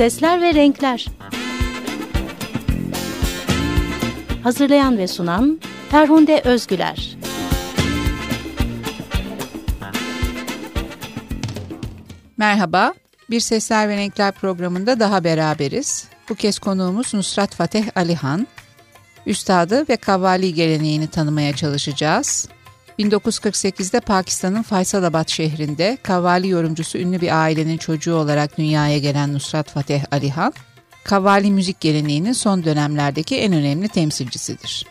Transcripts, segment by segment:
Sesler ve Renkler Hazırlayan ve sunan Ferhunde Özgüler Merhaba, Bir Sesler ve Renkler programında daha beraberiz. Bu kez konuğumuz Nusrat Fateh Alihan. Üstadı ve kavvali geleneğini tanımaya çalışacağız. 1948'de Pakistan'ın Faysalabad şehrinde kavvali yorumcusu ünlü bir ailenin çocuğu olarak dünyaya gelen Nusrat Fateh Alihan, kavvali müzik geleneğinin son dönemlerdeki en önemli temsilcisidir.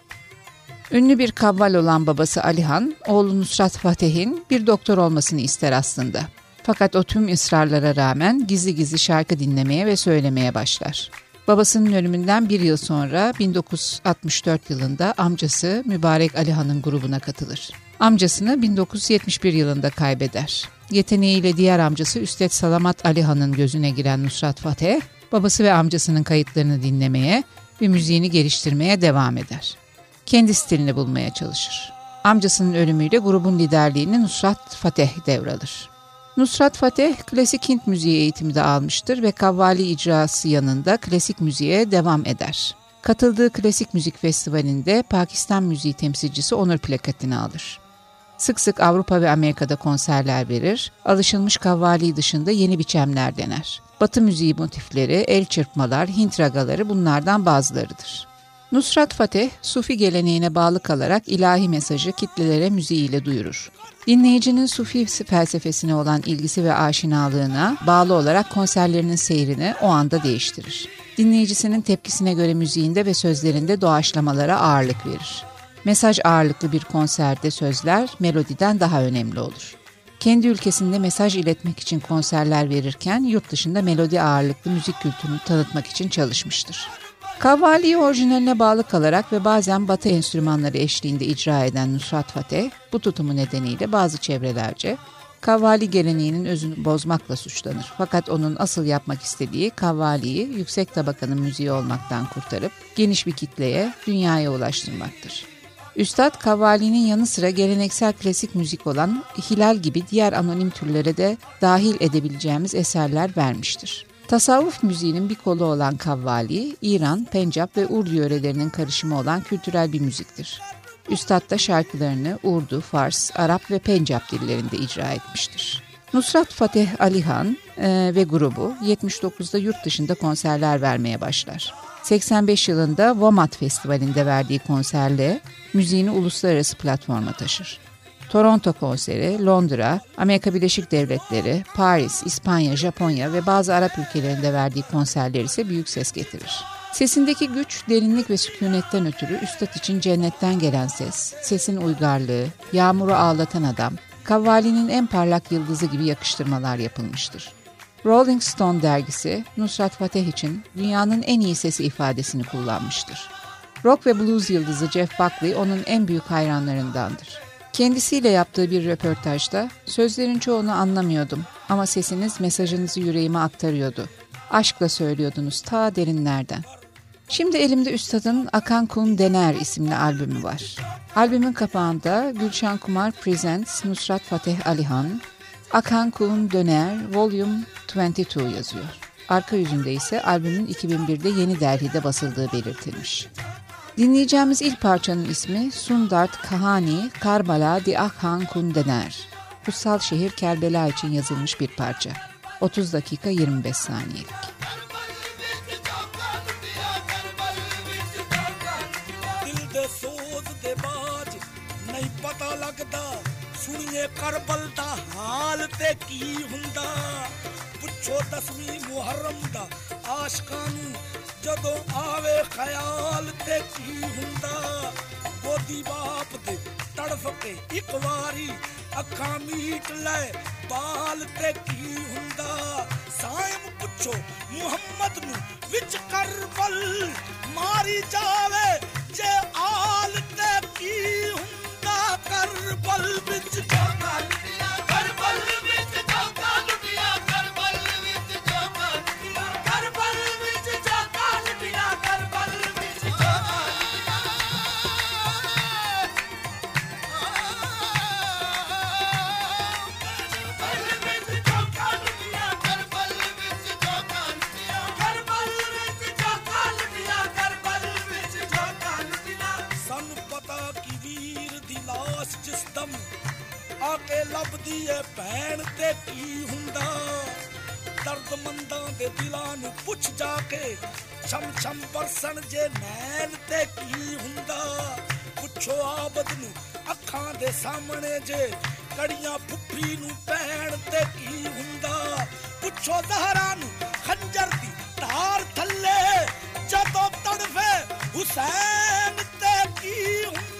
Ünlü bir kavval olan babası Alihan, oğlu Nusrat Fateh'in bir doktor olmasını ister aslında. Fakat o tüm ısrarlara rağmen gizli gizli şarkı dinlemeye ve söylemeye başlar. Babasının ölümünden bir yıl sonra 1964 yılında amcası Mübarek Alihan'ın grubuna katılır. Amcasını 1971 yılında kaybeder. Yeteneğiyle diğer amcası Üstet Salamat Alihan'ın gözüne giren Nusrat Fateh, babası ve amcasının kayıtlarını dinlemeye ve müziğini geliştirmeye devam eder. Kendi stilini bulmaya çalışır. Amcasının ölümüyle grubun liderliğini Nusrat Fateh devralır. Nusrat Fateh klasik Hint müziği eğitimi de almıştır ve kavvali icrası yanında klasik müziğe devam eder. Katıldığı klasik müzik festivalinde Pakistan müziği temsilcisi onur plaketini alır. Sık sık Avrupa ve Amerika'da konserler verir, alışılmış kavvali dışında yeni biçemler dener. Batı müziği motifleri, el çırpmalar, Hint ragaları bunlardan bazılarıdır. Nusrat Fateh, Sufi geleneğine bağlı kalarak ilahi mesajı kitlelere müziğiyle duyurur. Dinleyicinin Sufi felsefesine olan ilgisi ve aşinalığına bağlı olarak konserlerinin seyrini o anda değiştirir. Dinleyicisinin tepkisine göre müziğinde ve sözlerinde doğaçlamalara ağırlık verir. Mesaj ağırlıklı bir konserde sözler melodiden daha önemli olur. Kendi ülkesinde mesaj iletmek için konserler verirken yurt dışında melodi ağırlıklı müzik kültürünü tanıtmak için çalışmıştır. Kavvali'yi orijinaline bağlı kalarak ve bazen batı enstrümanları eşliğinde icra eden Nusrat Fateh, bu tutumu nedeniyle bazı çevrelerce kavvali geleneğinin özünü bozmakla suçlanır. Fakat onun asıl yapmak istediği kavvaliyi yüksek tabakanın müziği olmaktan kurtarıp geniş bir kitleye, dünyaya ulaştırmaktır. Üstad kavvalinin yanı sıra geleneksel klasik müzik olan hilal gibi diğer anonim türlere de dahil edebileceğimiz eserler vermiştir. Tasavvuf müziğinin bir kolu olan kavvali, İran, Pencap ve Urdu yörelerinin karışımı olan kültürel bir müziktir. Üstad da şarkılarını Urdu, Fars, Arap ve Pencap dillerinde icra etmiştir. Nusrat Fateh Alihan e, ve grubu 79'da yurt dışında konserler vermeye başlar. 85 yılında Womat Festivali'nde verdiği konserle müziğini uluslararası platforma taşır. Toronto konseri, Londra, Amerika Birleşik Devletleri, Paris, İspanya, Japonya ve bazı Arap ülkelerinde verdiği konserler ise büyük ses getirir. Sesindeki güç, derinlik ve sükunetten ötürü üstad için cennetten gelen ses, sesin uygarlığı, yağmuru ağlatan adam, kavvalinin en parlak yıldızı gibi yakıştırmalar yapılmıştır. Rolling Stone dergisi Nusrat Fateh için dünyanın en iyi sesi ifadesini kullanmıştır. Rock ve blues yıldızı Jeff Buckley onun en büyük hayranlarındandır. Kendisiyle yaptığı bir röportajda sözlerin çoğunu anlamıyordum ama sesiniz mesajınızı yüreğime aktarıyordu. Aşkla söylüyordunuz ta derinlerden. Şimdi elimde Üstad'ın Akan Kum Dener isimli albümü var. Albümün kapağında Gülşen Kumar Presents Nusrat Fateh Alihan, Akan Kum Döner Volume 22 yazıyor. Arka yüzünde ise albümün 2001'de Yeni Delhi'de basıldığı belirtilmiş. Dinleyeceğimiz ilk parçanın ismi Sundart Kahani Karbala Di Akhan Kundener. Kutsal şehir Kerbela için yazılmış bir parça. 30 dakika 25 saniyelik. ਪਤਾ ਲੱਗਦਾ ਸੁਣੀਏ ਕਰਬਲ ਦਾ ਹਾਲ ਤੇ ਕੀ ਹੁੰਦਾ ਪੁੱਛੋ ਦਸਵੀਂ ਮੁਹਰਮ ਦਾ ਆਸ਼ਕਾਂ ਨੂੰ ਜਦੋਂ ਆਵੇ ਖਿਆਲ ਤੇ ਕੀ ਹੁੰਦਾ ਬੋਦੀ ਬਾਪ ਦੇ ਤੜਫ ਕੇ ਇੱਕ ਵਾਰੀ ਅੱਖਾਂ ਮੀਟ ਲੈ, ਬਾਲ ਤੇ ਕੀ ਹੁੰਦਾ? ਸਾਇਮ ਪੁੱਛੋ, ਮੁਹੰਮਦ ਨੂੰ ਵਿੱਚ ਕਰਬਲ ਮਾਰੀ ਜਾਵੇ, ਜੇ ਆਲ ਤੇ ਕੀ ਹੁੰਦਾ ਕਰਬਲ ਵਿੱਚ ਕਰਬਲ ਏ ਭੈਣ ਤੇ ਕੀ ਹੁੰਦਾ। ਦਰਦਮੰਦਾਂ ਦੇ ਦਿਲਾਂ ਨੂੰ ਪੁੱਛ ਜਾ ਕੇ ਛਮ ਛਮ ਬਰਸਣ ਜੇ ਨੈਣ ਤੇ ਕੀ ਹੁੰਦਾ। ਪੁੱਛੋ ਆਬਦ ਨੂੰ ਅੱਖਾਂ ਦੇ ਸਾਹਮਣੇ ਜੇ ਕੜੀਆਂ ਫੁੱਫੀ ਨੂੰ ਪੈਣ ਤੇ ਕੀ ਹੁੰਦਾ। ਪੁੱਛੋ ਜ਼ਹਰਾ ਨੂੰ ਖੰਜਰ ਦੀ ਧਾਰ ਥੱਲੇ ਜਦੋਂ ਤੜਫੇ ਹੁਸੈਨ ਤੇ ਕੀ ਹੁੰਦਾ।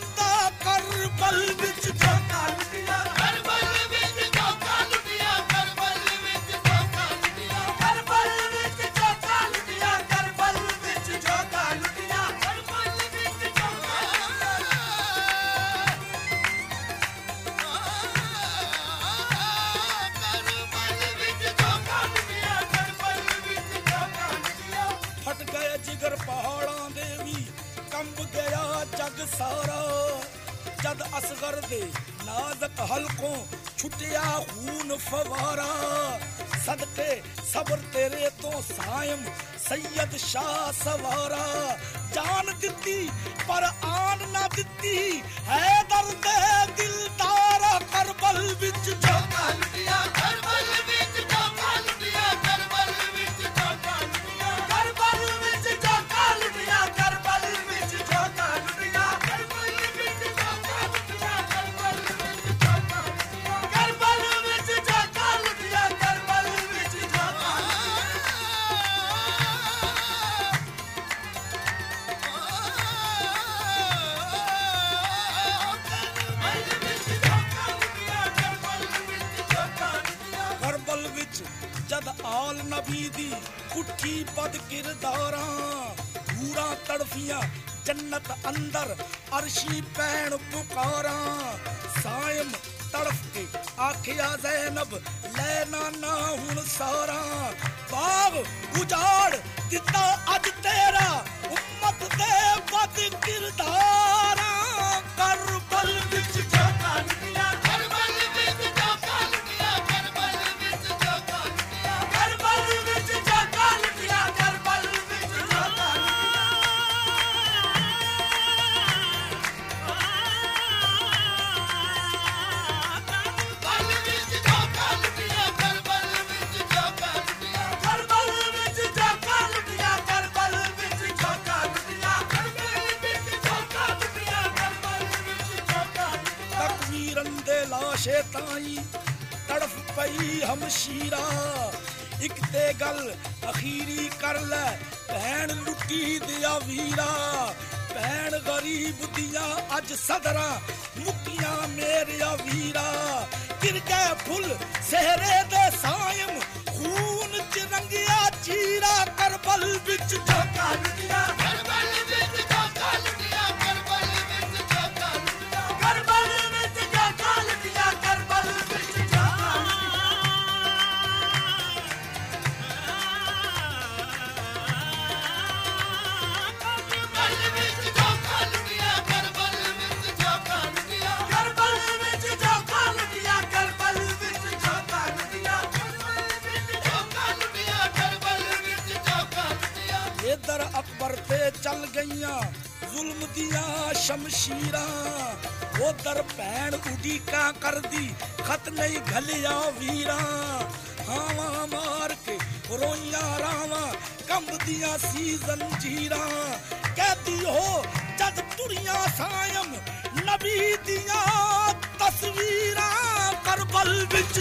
की का कर दी? खत नहीं घलिया वीरा। हावा मार के रोइया रावा कम दिया सीज़न जीरा। कहती हो, जद तुरिया सायम नबी दिया तस्वीरा, करबल बिच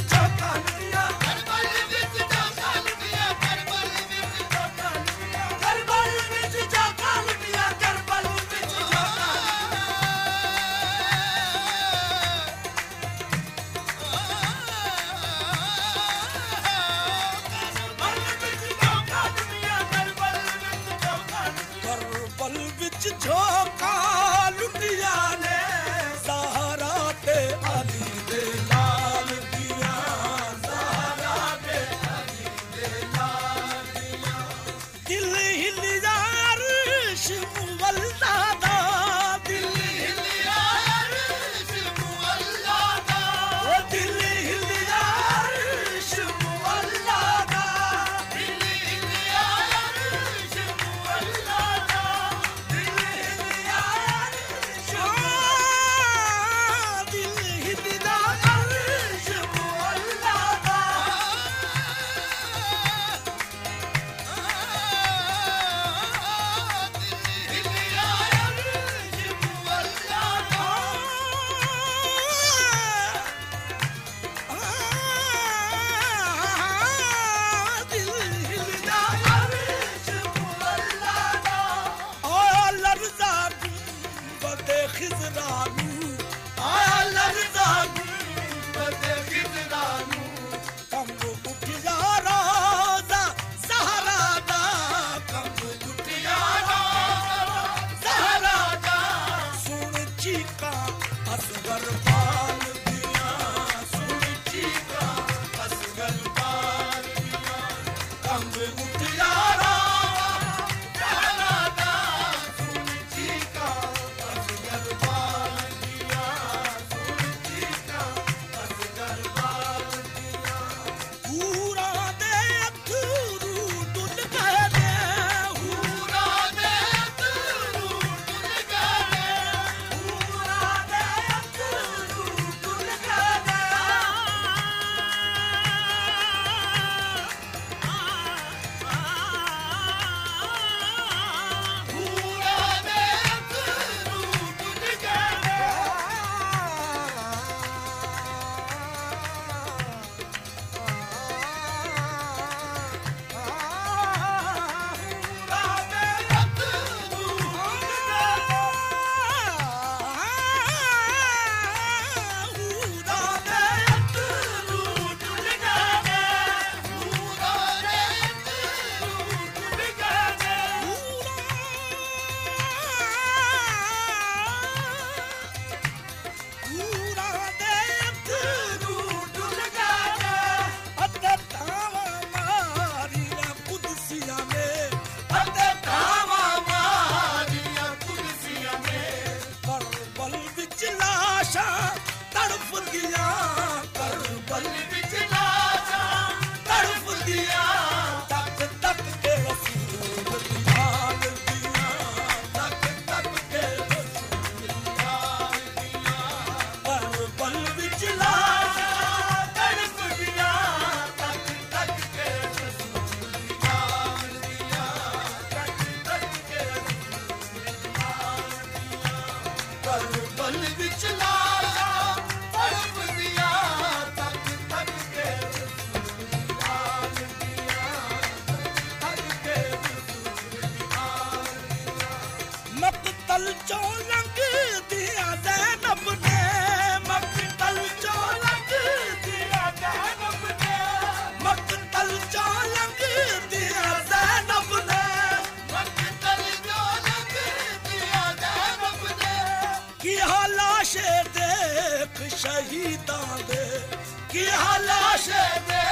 की हलाश दे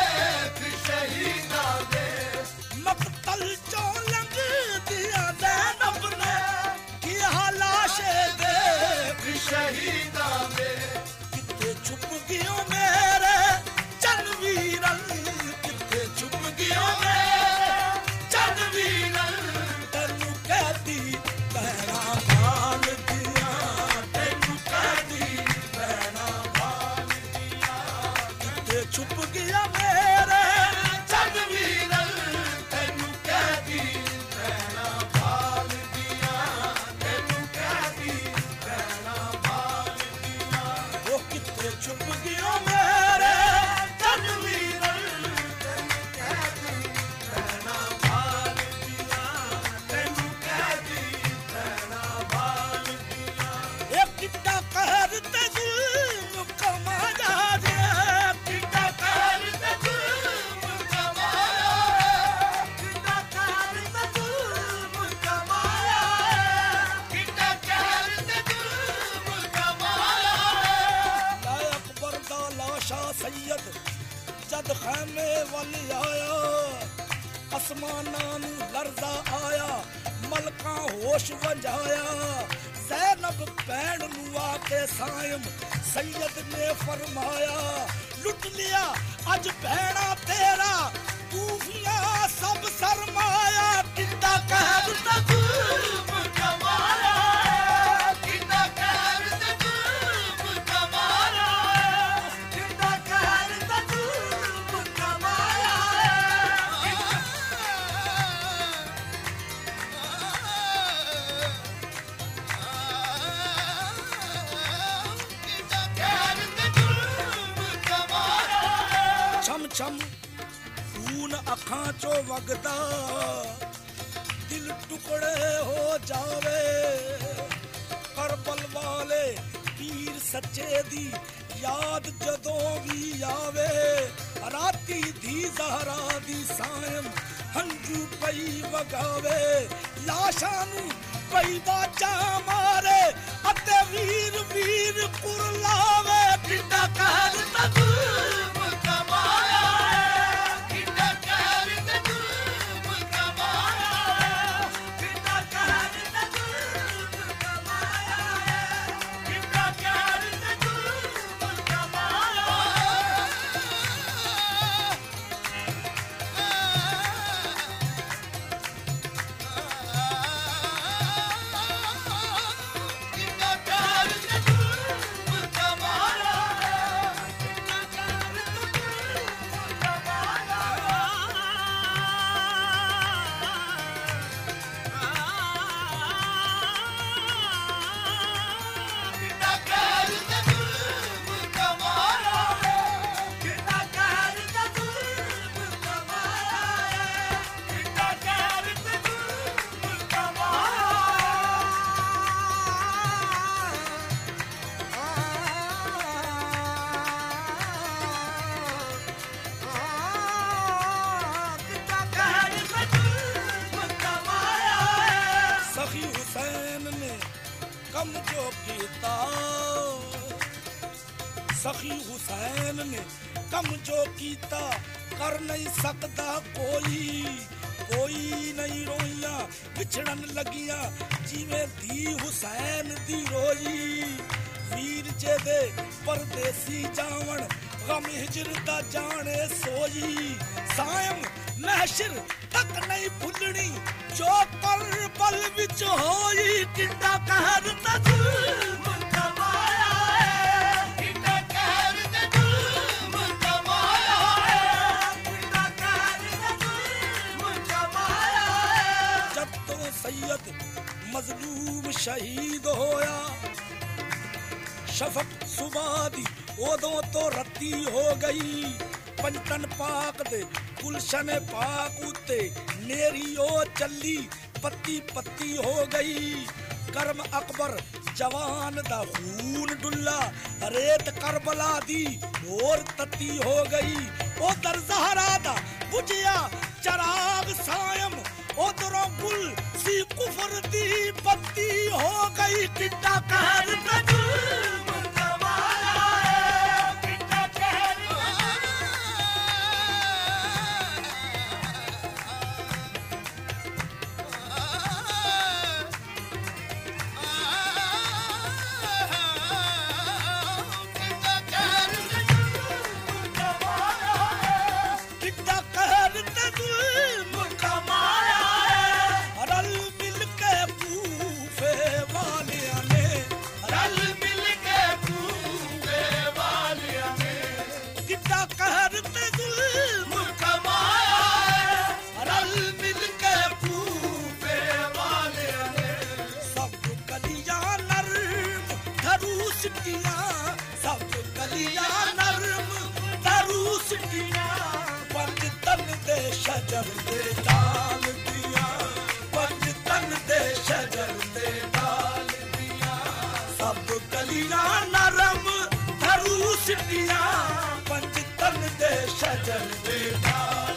ਸਖੀ ਹੁਸੈਨ ਨੇ ਕੰਮ ਜੋ ਕੀਤਾ, ਕਰ ਨਹੀਂ ਸਕਦਾ ਕੋਈ। ਕੋਈ ਨਹੀਂ ਰੋਈਆਂ, ਵਿਛੜਨ ਲੱਗੀਆਂ, ਜਿਵੇਂ ਦੀ ਹੁਸੈਨ ਦੀ ਰੋਈ। ਵੀਰ ਜੇ ਦੇ ਪਰਦੇਸੀ ਜਾਵਣ, ਗਮ ਹਿਜਰ ਦਾ ਜਾਣੇ ਸੋਈ। ਸਾਇਮ ਮਹਿਸ਼ਰ ਤੱਕ ਨਹੀਂ ਭੁੱਲਣੀ, ਜੋ ਕਰਬਲ ਵਿੱਚ ਹੋਈ ਕਿੰਦਾ ਕਹਿਰ ਤਾ शहीद होया शफक सुबादी, ओदों तो रत्ती हो गई। पंचन पाक दे, गुलशन पाक उते नेरियो चली, पत्ती पत्ती हो गई। कर्म अकबर, जवान दा खून डुल्ला, रेत करबला दी, मोर तत्ती हो गई। ओ दर जहरा दा बुझिया, चराग सायम उतरबुल सी कुफर दी पत्ती हो गई किड्डा कहर का शरण विभाग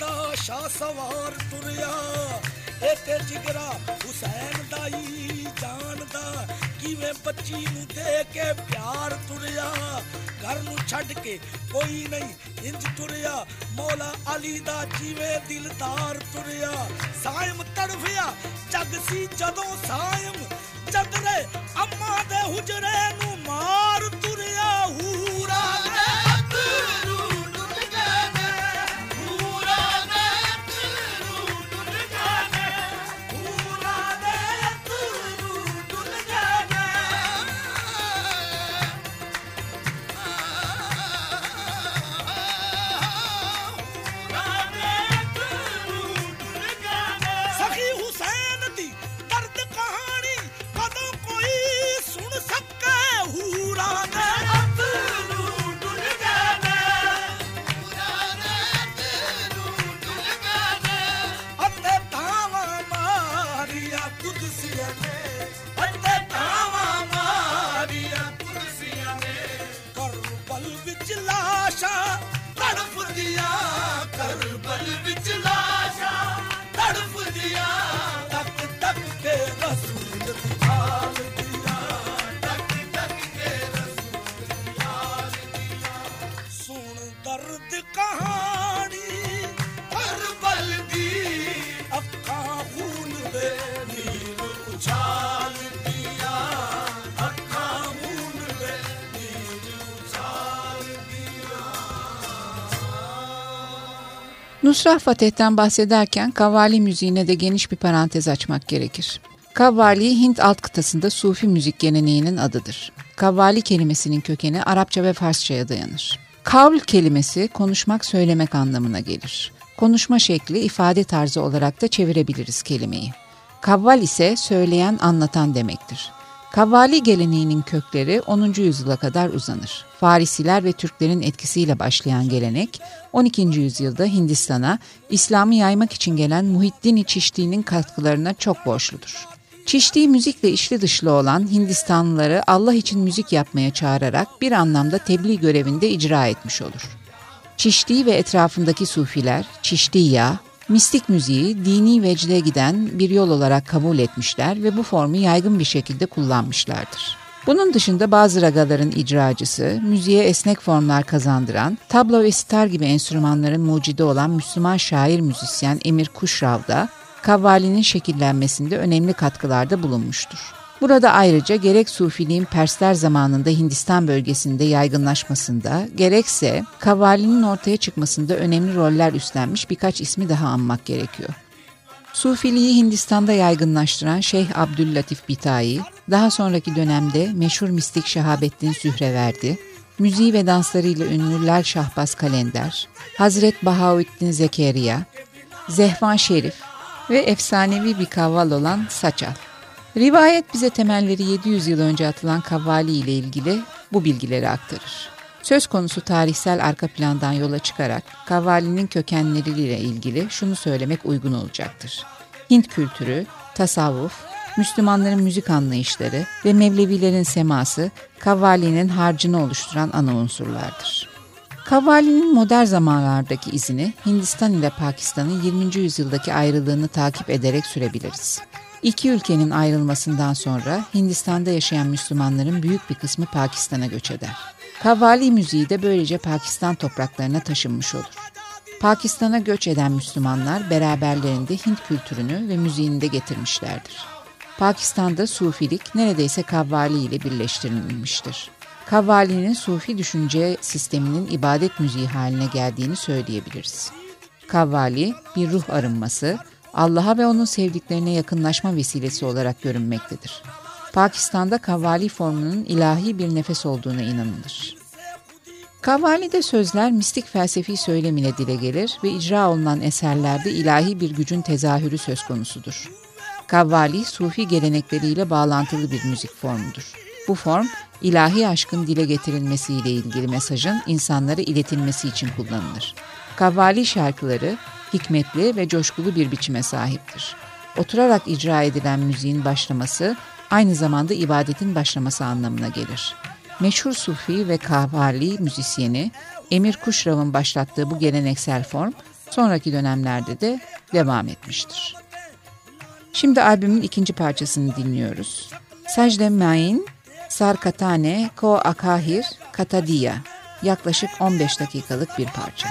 ਦਾ ਸ਼ਾਹ ਸਵਾਰ ਤੁਰਿਆ। ਇਹ ਤੇ ਜਿਗਰਾ ਹੁਸੈਨ ਦਾ ਹੀ ਜਾਣਦਾ ਕਿਵੇਂ ਬੱਚੀ ਨੂੰ ਦੇ ਕੇ ਪਿਆਰ ਤੁਰਿਆ। ਘਰ ਨੂੰ ਛੱਡ ਕੇ ਕੋਈ ਨਹੀਂ ਇੰਜ ਤੁਰਿਆ। ਮੌਲਾ ਅਲੀ ਦਾ ਜਿਵੇਂ ਦਿਲਦਾਰ ਤੁਰਿਆ। ਸਾਇਮ ਤੜਫਿਆ, ਜਗ ਸੀ ਜਦੋਂ ਸਾਇਮ। ਜਦਰੇ ਅੰਮਾ ਦੇ ਹੁਜਰੇ ਨੂੰ ਮਾਰ ਤੁਰਿਆ। ਹੂਰਾ Nusrah Fateh'ten bahsederken kavvali müziğine de geniş bir parantez açmak gerekir. Kavvali Hint alt kıtasında Sufi müzik geleneğinin adıdır. Kavvali kelimesinin kökeni Arapça ve Farsçaya dayanır. Kavl kelimesi konuşmak, söylemek anlamına gelir. Konuşma şekli, ifade tarzı olarak da çevirebiliriz kelimeyi. Kavval ise söyleyen, anlatan demektir. Kavvali geleneğinin kökleri 10. yüzyıla kadar uzanır. Farisiler ve Türklerin etkisiyle başlayan gelenek 12. yüzyılda Hindistan'a İslam'ı yaymak için gelen Muhiddin Çişti'nin katkılarına çok borçludur. Çişti müzikle içli dışlı olan Hindistanlıları Allah için müzik yapmaya çağırarak bir anlamda tebliğ görevinde icra etmiş olur. Çişti ve etrafındaki sufiler, Çiştiya, mistik müziği dini vecde giden bir yol olarak kabul etmişler ve bu formu yaygın bir şekilde kullanmışlardır. Bunun dışında bazı ragaların icracısı, müziğe esnek formlar kazandıran, tablo ve sitar gibi enstrümanların mucidi olan Müslüman şair müzisyen Emir Kuşrav da kavvalinin şekillenmesinde önemli katkılarda bulunmuştur. Burada ayrıca gerek Sufiliğin Persler zamanında Hindistan bölgesinde yaygınlaşmasında, gerekse kavvalinin ortaya çıkmasında önemli roller üstlenmiş birkaç ismi daha anmak gerekiyor. Sufiliği Hindistan'da yaygınlaştıran Şeyh Abdüllatif Bitai, daha sonraki dönemde meşhur mistik Şehabettin Sühreverdi, müziği ve danslarıyla ünlü Lal Şahbaz Kalender, Hazret Bahaüddin Zekeriya, Zehvan Şerif ve efsanevi bir kavval olan Saçal. Rivayet bize temelleri 700 yıl önce atılan kavvali ile ilgili bu bilgileri aktarır. Söz konusu tarihsel arka plandan yola çıkarak kavvalinin kökenleriyle ilgili şunu söylemek uygun olacaktır. Hint kültürü, tasavvuf, Müslümanların müzik anlayışları ve Mevlevilerin seması kavvalinin harcını oluşturan ana unsurlardır. Kavvalinin modern zamanlardaki izini Hindistan ile Pakistan'ın 20. yüzyıldaki ayrılığını takip ederek sürebiliriz. İki ülkenin ayrılmasından sonra Hindistan'da yaşayan Müslümanların büyük bir kısmı Pakistan'a göç eder. Kavvali müziği de böylece Pakistan topraklarına taşınmış olur. Pakistan'a göç eden Müslümanlar beraberlerinde Hint kültürünü ve müziğini de getirmişlerdir. Pakistan'da Sufilik neredeyse kavvali ile birleştirilmiştir. Kavvali'nin Sufi düşünce sisteminin ibadet müziği haline geldiğini söyleyebiliriz. Kavvali bir ruh arınması, Allah'a ve onun sevdiklerine yakınlaşma vesilesi olarak görünmektedir. Pakistan'da kavvali formunun ilahi bir nefes olduğuna inanılır. Kavvali'de sözler mistik felsefi söylemine dile gelir ve icra olunan eserlerde ilahi bir gücün tezahürü söz konusudur. Kavvali, Sufi gelenekleriyle bağlantılı bir müzik formudur. Bu form, ilahi aşkın dile getirilmesiyle ilgili mesajın insanlara iletilmesi için kullanılır. Kavvali şarkıları, hikmetli ve coşkulu bir biçime sahiptir. Oturarak icra edilen müziğin başlaması, aynı zamanda ibadetin başlaması anlamına gelir. Meşhur Sufi ve Kavvali müzisyeni Emir Kuşrav'ın başlattığı bu geleneksel form, sonraki dönemlerde de devam etmiştir. Şimdi albümün ikinci parçasını dinliyoruz. Sajde Main, Sarkatane Ko Akahir Katadiya. Yaklaşık 15 dakikalık bir parça.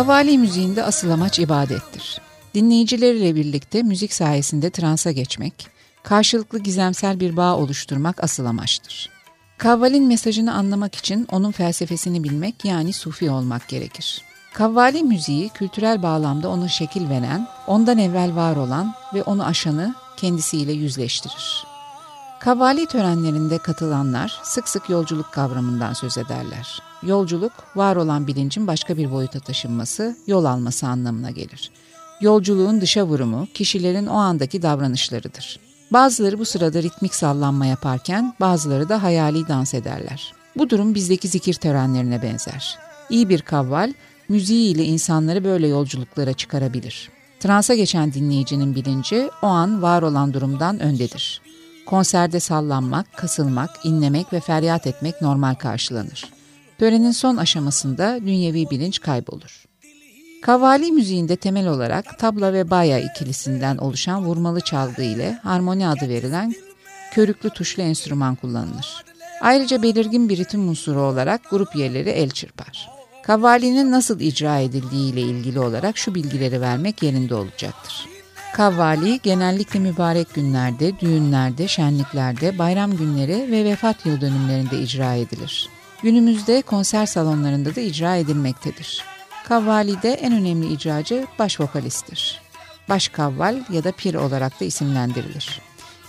Kavali müziğinde asıl amaç ibadettir. Dinleyicileriyle birlikte müzik sayesinde transa geçmek, karşılıklı gizemsel bir bağ oluşturmak asıl amaçtır. Kavvalin mesajını anlamak için onun felsefesini bilmek yani sufi olmak gerekir. Kavvali müziği kültürel bağlamda ona şekil veren, ondan evvel var olan ve onu aşanı kendisiyle yüzleştirir. Kavvali törenlerinde katılanlar sık sık yolculuk kavramından söz ederler. Yolculuk, var olan bilincin başka bir boyuta taşınması, yol alması anlamına gelir. Yolculuğun dışa vurumu, kişilerin o andaki davranışlarıdır. Bazıları bu sırada ritmik sallanma yaparken, bazıları da hayali dans ederler. Bu durum bizdeki zikir törenlerine benzer. İyi bir kavval, müziği ile insanları böyle yolculuklara çıkarabilir. Transa geçen dinleyicinin bilinci o an var olan durumdan öndedir. Konserde sallanmak, kasılmak, inlemek ve feryat etmek normal karşılanır. Törenin son aşamasında dünyevi bilinç kaybolur. Kavali müziğinde temel olarak tabla ve baya ikilisinden oluşan vurmalı çalgı ile harmoni adı verilen körüklü tuşlu enstrüman kullanılır. Ayrıca belirgin bir ritim unsuru olarak grup üyeleri el çırpar. Kavvalinin nasıl icra edildiği ile ilgili olarak şu bilgileri vermek yerinde olacaktır. Kavvali genellikle mübarek günlerde, düğünlerde, şenliklerde, bayram günleri ve vefat yıl dönümlerinde icra edilir. Günümüzde konser salonlarında da icra edilmektedir. Kavvali'de en önemli icracı baş vokalisttir. Baş kavval ya da pir olarak da isimlendirilir.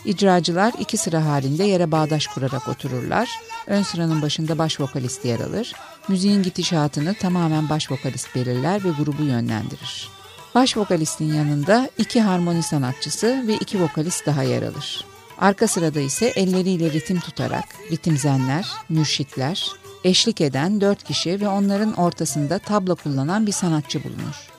İcracılar iki sıra halinde yere bağdaş kurarak otururlar. Ön sıranın başında baş vokalist yer alır. Müziğin gidişatını tamamen baş vokalist belirler ve grubu yönlendirir. Baş vokalistin yanında iki harmoni sanatçısı ve iki vokalist daha yer alır. Arka sırada ise elleriyle ritim tutarak ritimzenler, mürşitler, eşlik eden dört kişi ve onların ortasında tabla kullanan bir sanatçı bulunur.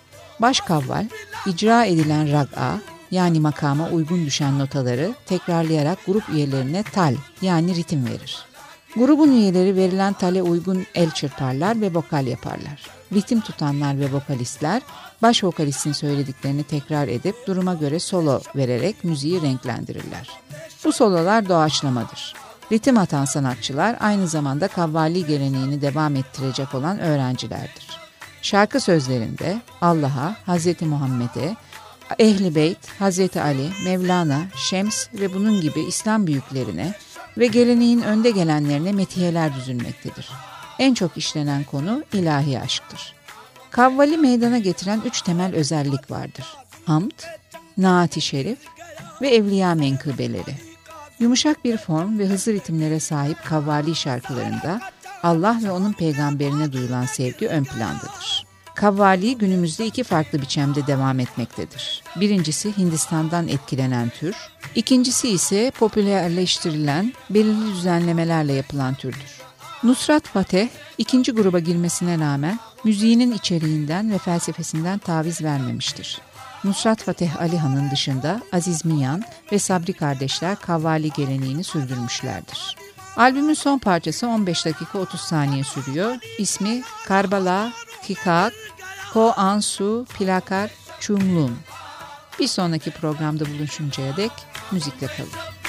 Baş kavval, icra edilen rag'a yani makama uygun düşen notaları tekrarlayarak grup üyelerine tal yani ritim verir. Grubun üyeleri verilen tale uygun el çırparlar ve vokal yaparlar. Ritim tutanlar ve vokalistler baş vokalistin söylediklerini tekrar edip duruma göre solo vererek müziği renklendirirler. Bu sololar doğaçlamadır. Ritim atan sanatçılar aynı zamanda kavvali geleneğini devam ettirecek olan öğrencilerdir. Şarkı sözlerinde Allah'a, Hz. Muhammed'e, Ehli Beyt, Hz. Ali, Mevlana, Şems ve bunun gibi İslam büyüklerine ve geleneğin önde gelenlerine metiyeler düzülmektedir. En çok işlenen konu ilahi aşktır. Kavvali meydana getiren üç temel özellik vardır. Hamd, naati şerif ve evliya menkıbeleri. Yumuşak bir form ve hızlı ritimlere sahip kavvali şarkılarında Allah ve onun peygamberine duyulan sevgi ön plandadır. Kavvali günümüzde iki farklı biçimde devam etmektedir. Birincisi Hindistan'dan etkilenen tür, ikincisi ise popülerleştirilen belirli düzenlemelerle yapılan türdür. Nusrat Fateh ikinci gruba girmesine rağmen müziğinin içeriğinden ve felsefesinden taviz vermemiştir. Nusrat Fateh Alihan'ın dışında Aziz Miyan ve Sabri kardeşler kavvali geleneğini sürdürmüşlerdir. Albümün son parçası 15 dakika 30 saniye sürüyor. İsmi Karbala Kikak Ko Ansu Plakar Çumlum. Bir sonraki programda buluşuncaya dek müzikle kalın.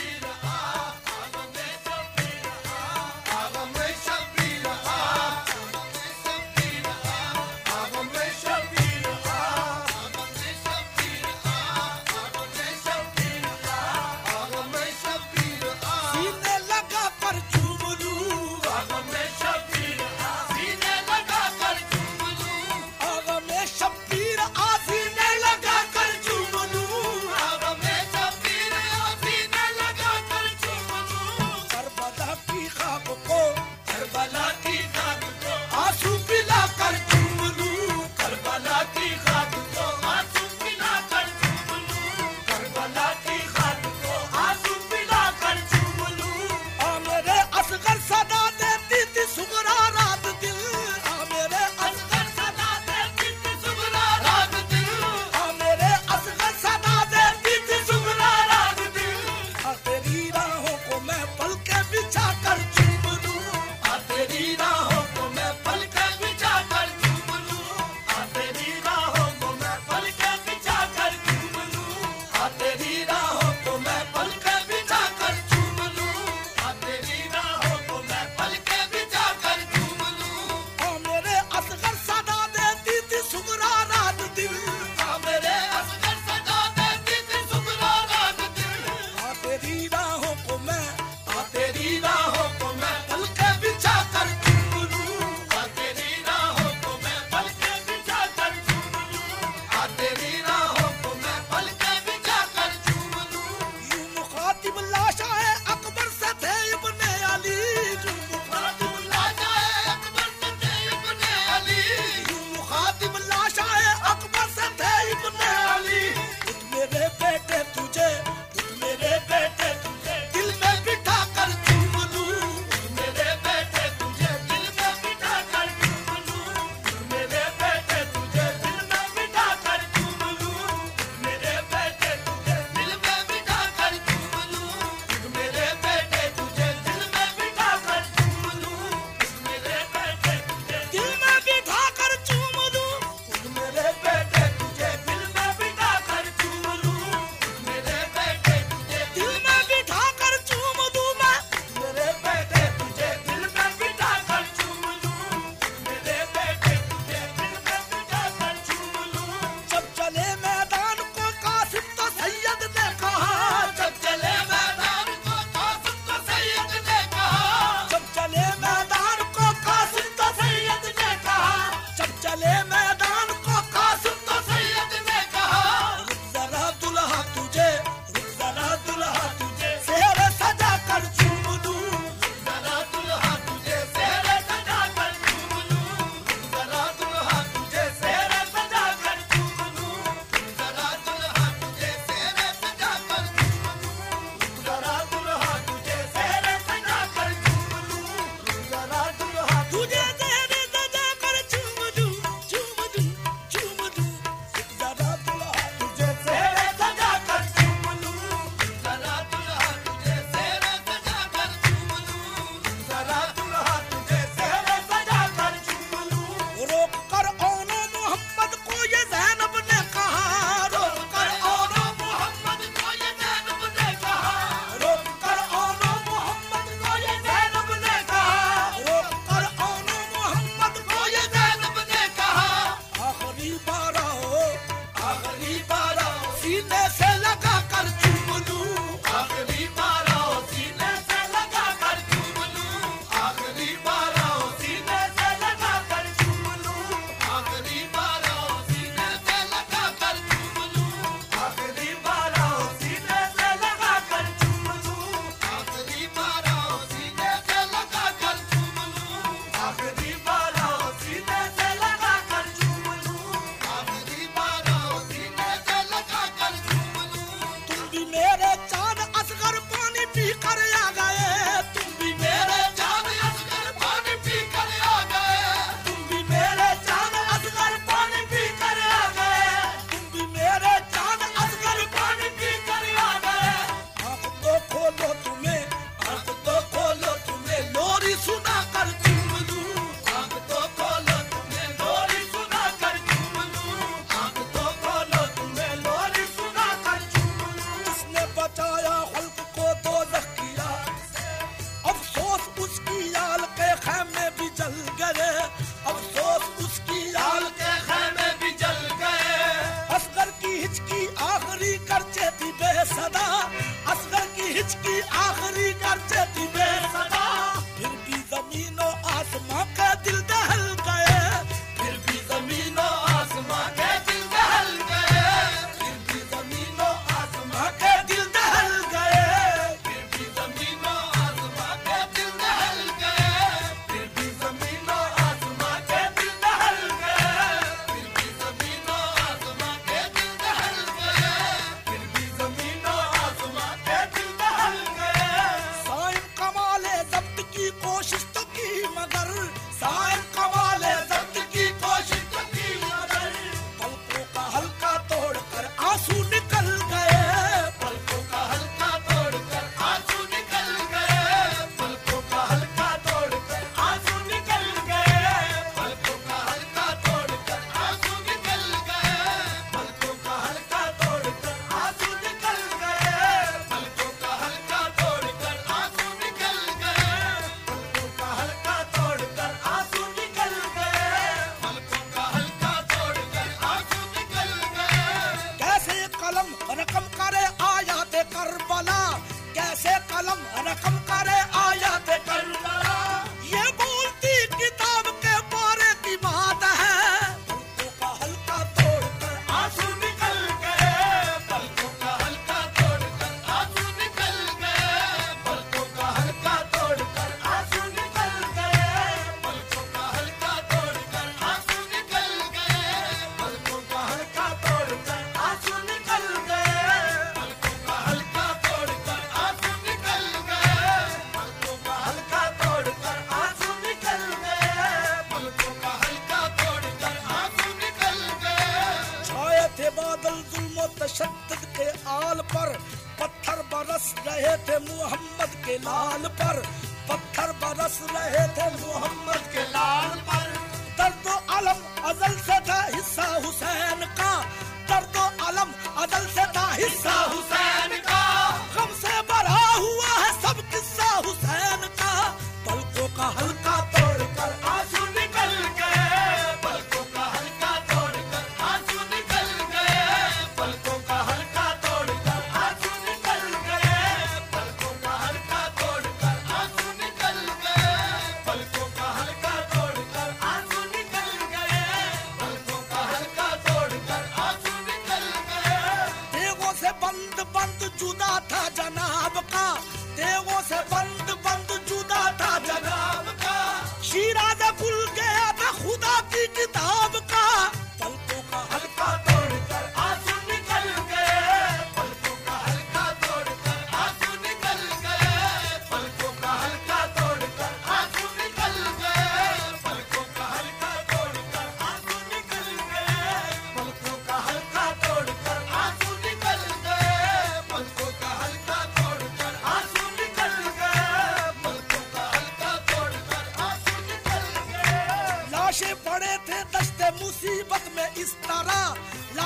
Gotta come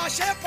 Rocha